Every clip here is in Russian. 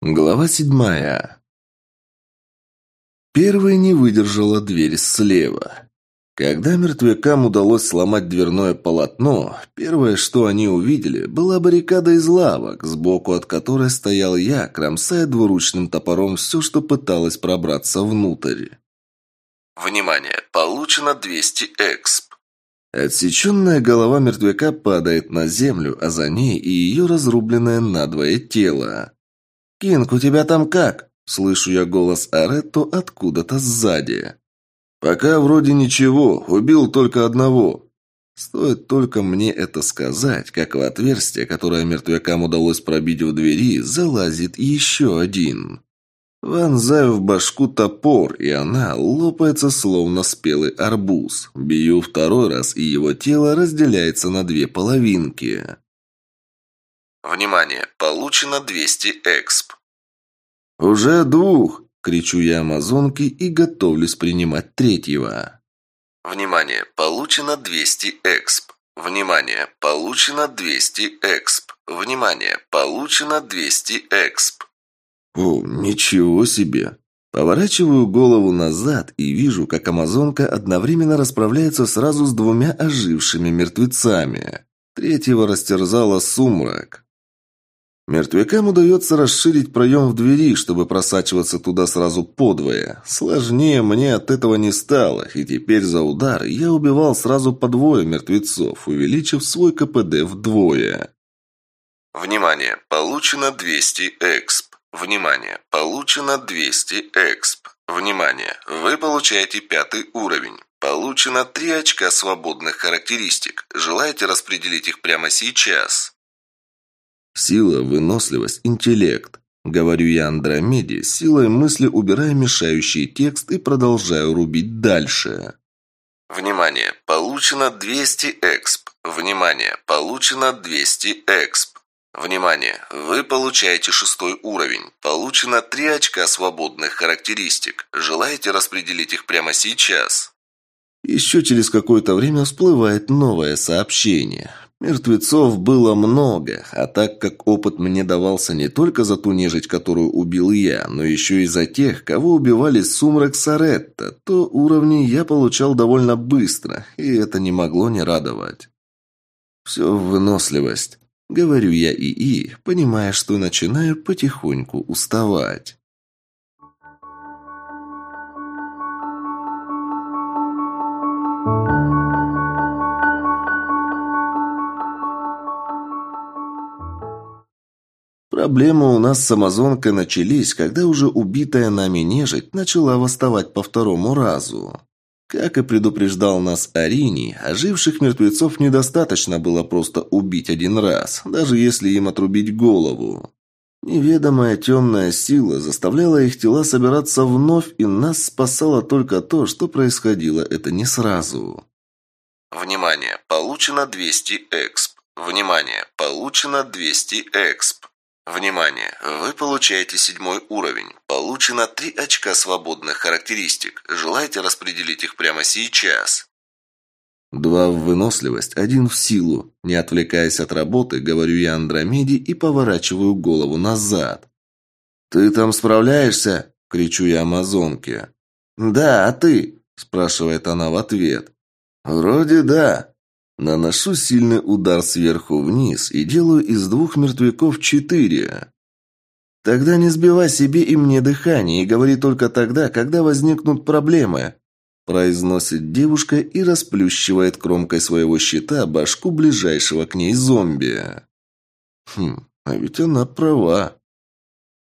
Глава седьмая. Первой не выдержала дверь слева. Когда мертвякам удалось сломать дверное полотно, первое, что они увидели, была баррикада из лавок, сбоку от которой стоял я, кромсая двуручным топором все, что пыталось пробраться внутрь. Внимание! Получено 200 эксп. Отсеченная голова мертвяка падает на землю, а за ней и ее разрубленное надвое тело. «Кинг, у тебя там как?» Слышу я голос Аретто откуда-то сзади. «Пока вроде ничего, убил только одного». Стоит только мне это сказать, как в отверстие, которое мертвякам удалось пробить в двери, залазит еще один. Вонзаю в башку топор, и она лопается, словно спелый арбуз. Бью второй раз, и его тело разделяется на две половинки. Внимание! Получено 200 эксп. «Уже двух!» – кричу я амазонке и готовлюсь принимать третьего. Внимание! Получено 200 эксп. Внимание! Получено 200 эксп. Внимание! Получено 200 эксп. О, ничего себе! Поворачиваю голову назад и вижу, как амазонка одновременно расправляется сразу с двумя ожившими мертвецами. Третьего растерзала сумрак. Мертвякам удается расширить проем в двери, чтобы просачиваться туда сразу подвое. Сложнее мне от этого не стало, и теперь за удар я убивал сразу по двое мертвецов, увеличив свой КПД вдвое. Внимание! Получено 200 эксп. Внимание! Получено 200 эксп. Внимание! Вы получаете пятый уровень. Получено 3 очка свободных характеристик. Желаете распределить их прямо сейчас? Сила, выносливость, интеллект. Говорю я Андромеде, силой мысли убирая мешающий текст и продолжаю рубить дальше. Внимание! Получено 200 эксп. Внимание! Получено 200 эксп. Внимание! Вы получаете шестой уровень. Получено 3 очка свободных характеристик. Желаете распределить их прямо сейчас? Еще через какое-то время всплывает новое сообщение. Мертвецов было много, а так как опыт мне давался не только за ту нежить, которую убил я, но еще и за тех, кого убивали Сумрак Саретта, то уровни я получал довольно быстро, и это не могло не радовать. Все выносливость. Говорю я ИИ, понимая, что начинаю потихоньку уставать. Проблемы у нас с Амазонкой начались, когда уже убитая нами нежить начала восставать по второму разу. Как и предупреждал нас Арини, оживших мертвецов недостаточно было просто убить один раз, даже если им отрубить голову. Неведомая темная сила заставляла их тела собираться вновь, и нас спасало только то, что происходило это не сразу. Внимание! Получено 200 эксп. Внимание! Получено 200 эксп. Внимание! Вы получаете седьмой уровень. Получено три очка свободных характеристик. Желаете распределить их прямо сейчас? Два в выносливость, один в силу. Не отвлекаясь от работы, говорю я Андромеде и поворачиваю голову назад. «Ты там справляешься?» – кричу я Амазонке. «Да, а ты?» – спрашивает она в ответ. «Вроде да», Наношу сильный удар сверху вниз и делаю из двух мертвяков четыре. Тогда не сбивай себе и мне дыхание и говори только тогда, когда возникнут проблемы, произносит девушка и расплющивает кромкой своего щита башку ближайшего к ней зомби. Хм, а ведь она права.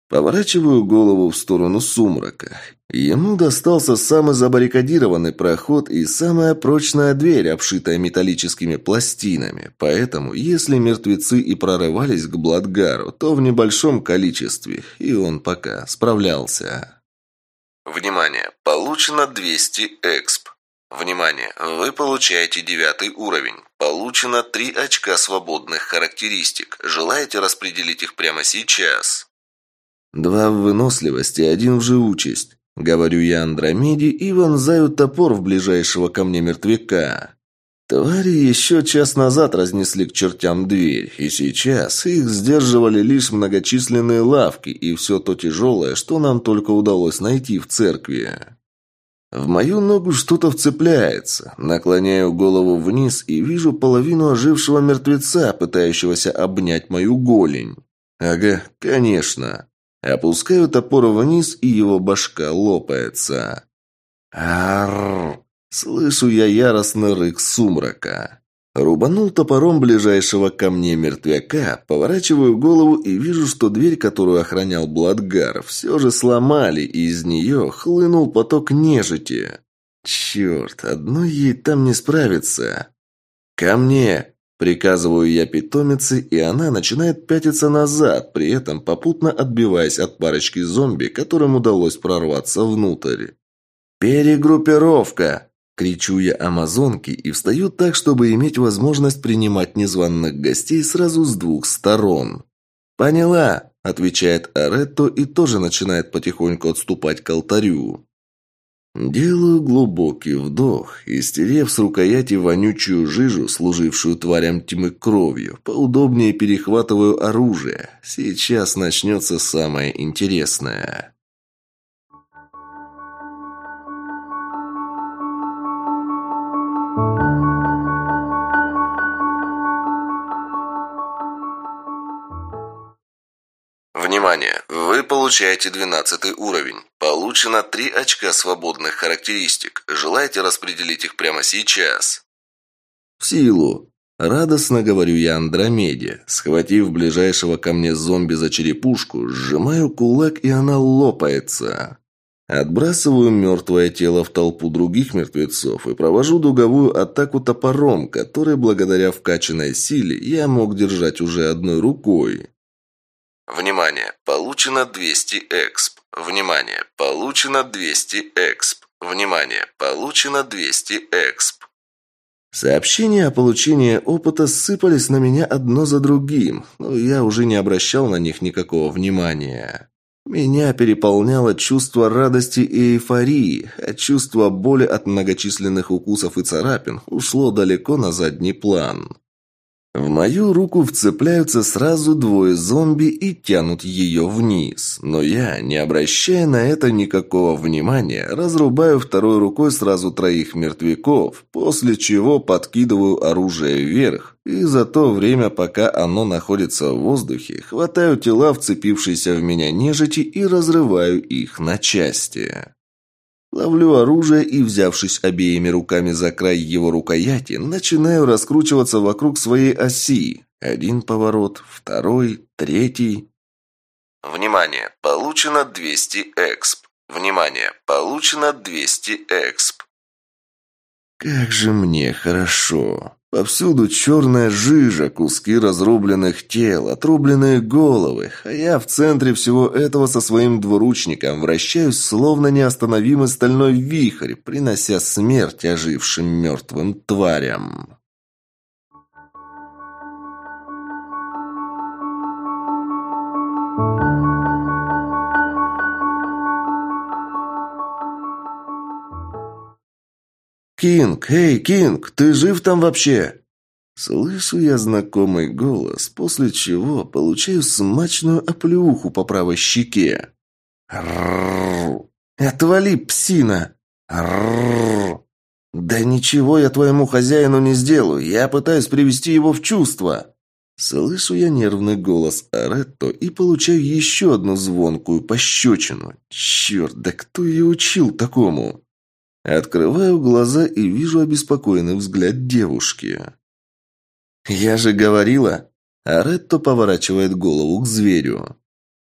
Поворачиваю голову в сторону сумрака. Ему достался самый забаррикадированный проход и самая прочная дверь, обшитая металлическими пластинами. Поэтому, если мертвецы и прорывались к Бладгару, то в небольшом количестве, и он пока справлялся. Внимание! Получено 200 эксп. Внимание! Вы получаете девятый уровень. Получено 3 очка свободных характеристик. Желаете распределить их прямо сейчас? Два в выносливости, один в живучесть. Говорю я Андромеде и вонзаю топор в ближайшего ко мне мертвяка. Твари еще час назад разнесли к чертям дверь, и сейчас их сдерживали лишь многочисленные лавки и все то тяжелое, что нам только удалось найти в церкви. В мою ногу что-то вцепляется. Наклоняю голову вниз и вижу половину ожившего мертвеца, пытающегося обнять мою голень. Ага, конечно. Опускаю топор вниз, и его башка лопается. Арррр! Слышу я яростный рык сумрака. Рубанул топором ближайшего ко мне мертвяка, поворачиваю голову и вижу, что дверь, которую охранял Бладгар, все же сломали, и из нее хлынул поток нежити. Черт, одной ей там не справиться. «Ко мне!» – приказываю я питомице, и она начинает пятиться назад, при этом попутно отбиваясь от парочки зомби, которым удалось прорваться внутрь. «Перегруппировка!» Кричу я амазонке и встаю так, чтобы иметь возможность принимать незваных гостей сразу с двух сторон. «Поняла», – отвечает Аретто и тоже начинает потихоньку отступать к алтарю. Делаю глубокий вдох и, стерев с рукояти вонючую жижу, служившую тварям тьмы кровью, поудобнее перехватываю оружие. Сейчас начнется самое интересное. Внимание! Вы получаете 12 уровень. Получено 3 очка свободных характеристик. Желаете распределить их прямо сейчас? В силу. Радостно говорю я Андромеде. Схватив ближайшего ко мне зомби за черепушку, сжимаю кулак, и она лопается. Отбрасываю мертвое тело в толпу других мертвецов и провожу дуговую атаку топором, который, благодаря вкачанной силе, я мог держать уже одной рукой. Внимание! Получено 200 эксп. Внимание! Получено 200 эксп. Внимание! Получено 200 эксп. Сообщения о получении опыта сыпались на меня одно за другим, но я уже не обращал на них никакого внимания. Меня переполняло чувство радости и эйфории, а чувство боли от многочисленных укусов и царапин ушло далеко на задний план. В мою руку вцепляются сразу двое зомби и тянут ее вниз. Но я, не обращая на это никакого внимания, разрубаю второй рукой сразу троих мертвяков, после чего подкидываю оружие вверх, и за то время, пока оно находится в воздухе, хватаю тела, вцепившиеся в меня нежити, и разрываю их на части. Ловлю оружие и, взявшись обеими руками за край его рукояти, начинаю раскручиваться вокруг своей оси. Один поворот, второй, третий. Внимание! Получено 200 эксп. Внимание! Получено 200 эксп. Как же мне хорошо. Повсюду черная жижа, куски разрубленных тел, отрубленные головы, а я в центре всего этого со своим двуручником вращаюсь, словно неостановимый стальной вихрь, принося смерть ожившим мертвым тварям. «Кинг! Эй, Кинг! Ты жив там вообще?» Слышу я знакомый голос, после чего получаю смачную оплеуху по правой щеке. «Ррррр! Отвали, псина! Да ничего я твоему хозяину не сделаю, я пытаюсь привести его в чувство!» Слышу я нервный голос Аретто и получаю еще одну звонкую пощечину. Черт, да кто ее учил такому? Открываю глаза и вижу обеспокоенный взгляд девушки. «Я же говорила!» Аретто поворачивает голову к зверю.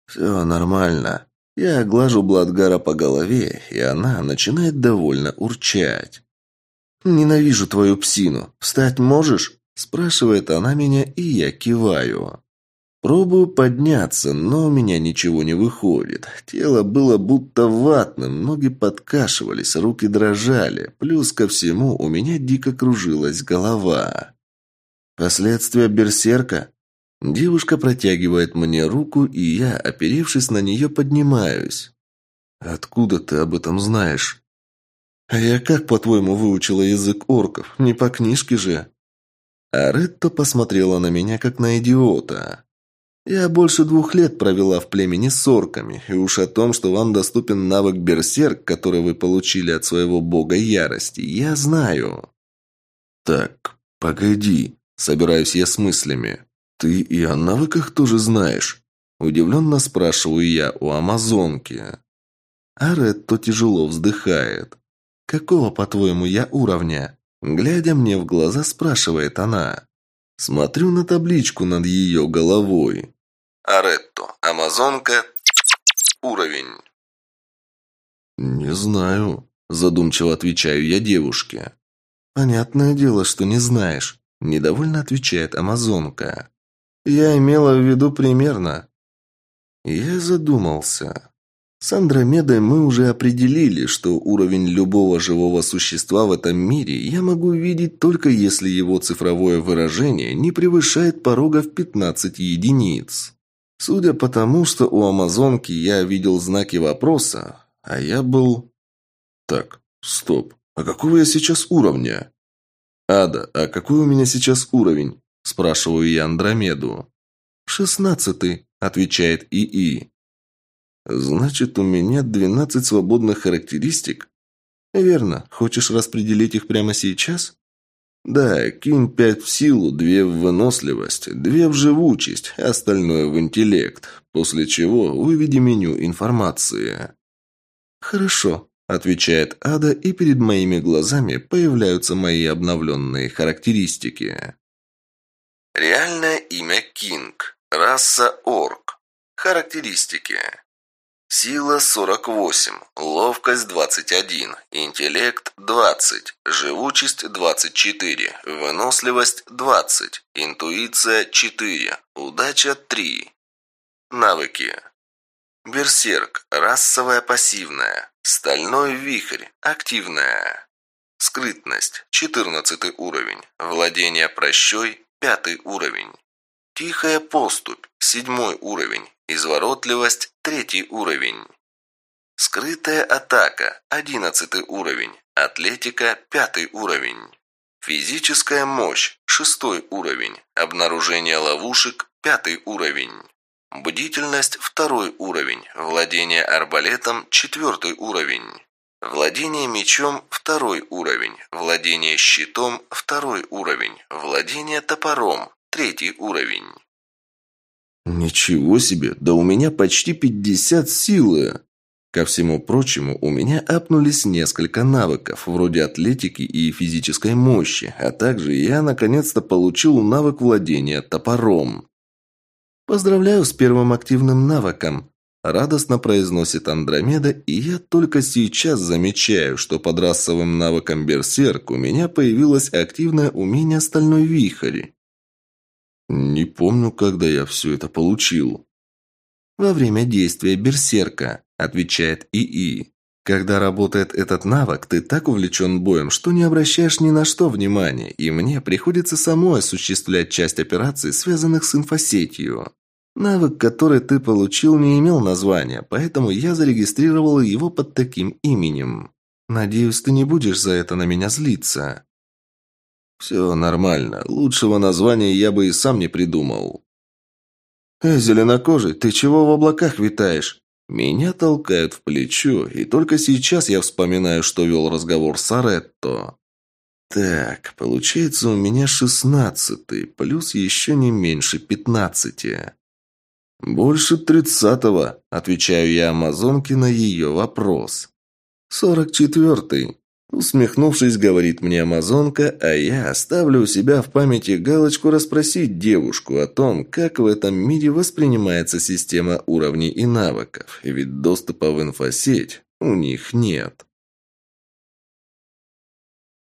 «Все нормально». Я глажу Бладгара по голове, и она начинает довольно урчать. «Ненавижу твою псину. Встать можешь?» Спрашивает она меня, и я киваю. Пробую подняться, но у меня ничего не выходит. Тело было будто ватным, ноги подкашивались, руки дрожали. Плюс ко всему у меня дико кружилась голова. Последствия берсерка? Девушка протягивает мне руку, и я, оперевшись на нее, поднимаюсь. «Откуда ты об этом знаешь?» «А я как, по-твоему, выучила язык орков? Не по книжке же?» А Ретто посмотрела на меня, как на идиота. «Я больше двух лет провела в племени с орками, и уж о том, что вам доступен навык Берсерк, который вы получили от своего бога ярости, я знаю». «Так, погоди», — собираюсь я с мыслями. «Ты и о навыках тоже знаешь?» Удивленно спрашиваю я у амазонки. А Ретто тяжело вздыхает. «Какого, по-твоему, я уровня?» Глядя мне в глаза, спрашивает она. Смотрю на табличку над ее головой. Аретто. Амазонка. Уровень. «Не знаю», – задумчиво отвечаю я девушке. «Понятное дело, что не знаешь», – недовольно отвечает Амазонка. «Я имела в виду примерно». Я задумался. С Андромедой мы уже определили, что уровень любого живого существа в этом мире я могу видеть только если его цифровое выражение не превышает порога в 15 единиц. Судя по тому, что у Амазонки я видел знаки вопроса, а я был... Так, стоп, а какого я сейчас уровня? Ада, а какой у меня сейчас уровень? Спрашиваю я Андромеду. «Шестнадцатый», — отвечает ИИ. Значит, у меня 12 свободных характеристик? Верно. Хочешь распределить их прямо сейчас? Да, кинь пять в силу, две в выносливость, две в живучесть, остальное в интеллект, после чего выведи меню информации. Хорошо, отвечает Ада, и перед моими глазами появляются мои обновленные характеристики. Реальное имя Кинг. Раса Орк. Характеристики. Сила 48, ловкость 21, интеллект 20, живучесть 24, выносливость 20, интуиция 4, удача 3. Навыки. Берсерк, расовая пассивная, стальной вихрь, активная. Скрытность, 14 уровень, владение прощой, 5 уровень. Тихая поступь, 7 уровень, Изворотливость – третий уровень. Скрытая атака – одиннадцатый уровень. Атлетика – пятый уровень. Физическая мощь – шестой уровень. Обнаружение ловушек – пятый уровень. Бдительность – второй уровень. Владение арбалетом – четвертый уровень. Владение мечом – второй уровень. Владение щитом – второй уровень. Владение топором – третий уровень. «Ничего себе! Да у меня почти пятьдесят силы!» Ко всему прочему, у меня апнулись несколько навыков, вроде атлетики и физической мощи, а также я наконец-то получил навык владения топором. «Поздравляю с первым активным навыком», – радостно произносит Андромеда, и я только сейчас замечаю, что под расовым навыком Берсерк у меня появилось активное умение «Стальной вихрь». Не помню, когда я все это получил. Во время действия берсерка, отвечает ИИ. Когда работает этот навык, ты так увлечен боем, что не обращаешь ни на что внимания, и мне приходится самой осуществлять часть операций, связанных с инфосетью. Навык, который ты получил, не имел названия, поэтому я зарегистрировал его под таким именем. Надеюсь, ты не будешь за это на меня злиться. «Все нормально. Лучшего названия я бы и сам не придумал». «Эй, зеленокожий, ты чего в облаках витаешь?» Меня толкают в плечо, и только сейчас я вспоминаю, что вел разговор с Аретто. Так, получается у меня шестнадцатый, плюс еще не меньше пятнадцати. «Больше тридцатого», — отвечаю я Амазонке на ее вопрос. «Сорок четвертый», Усмехнувшись, говорит мне амазонка, а я оставлю у себя в памяти галочку расспросить девушку о том, как в этом мире воспринимается система уровней и навыков, ведь доступа в инфосеть у них нет.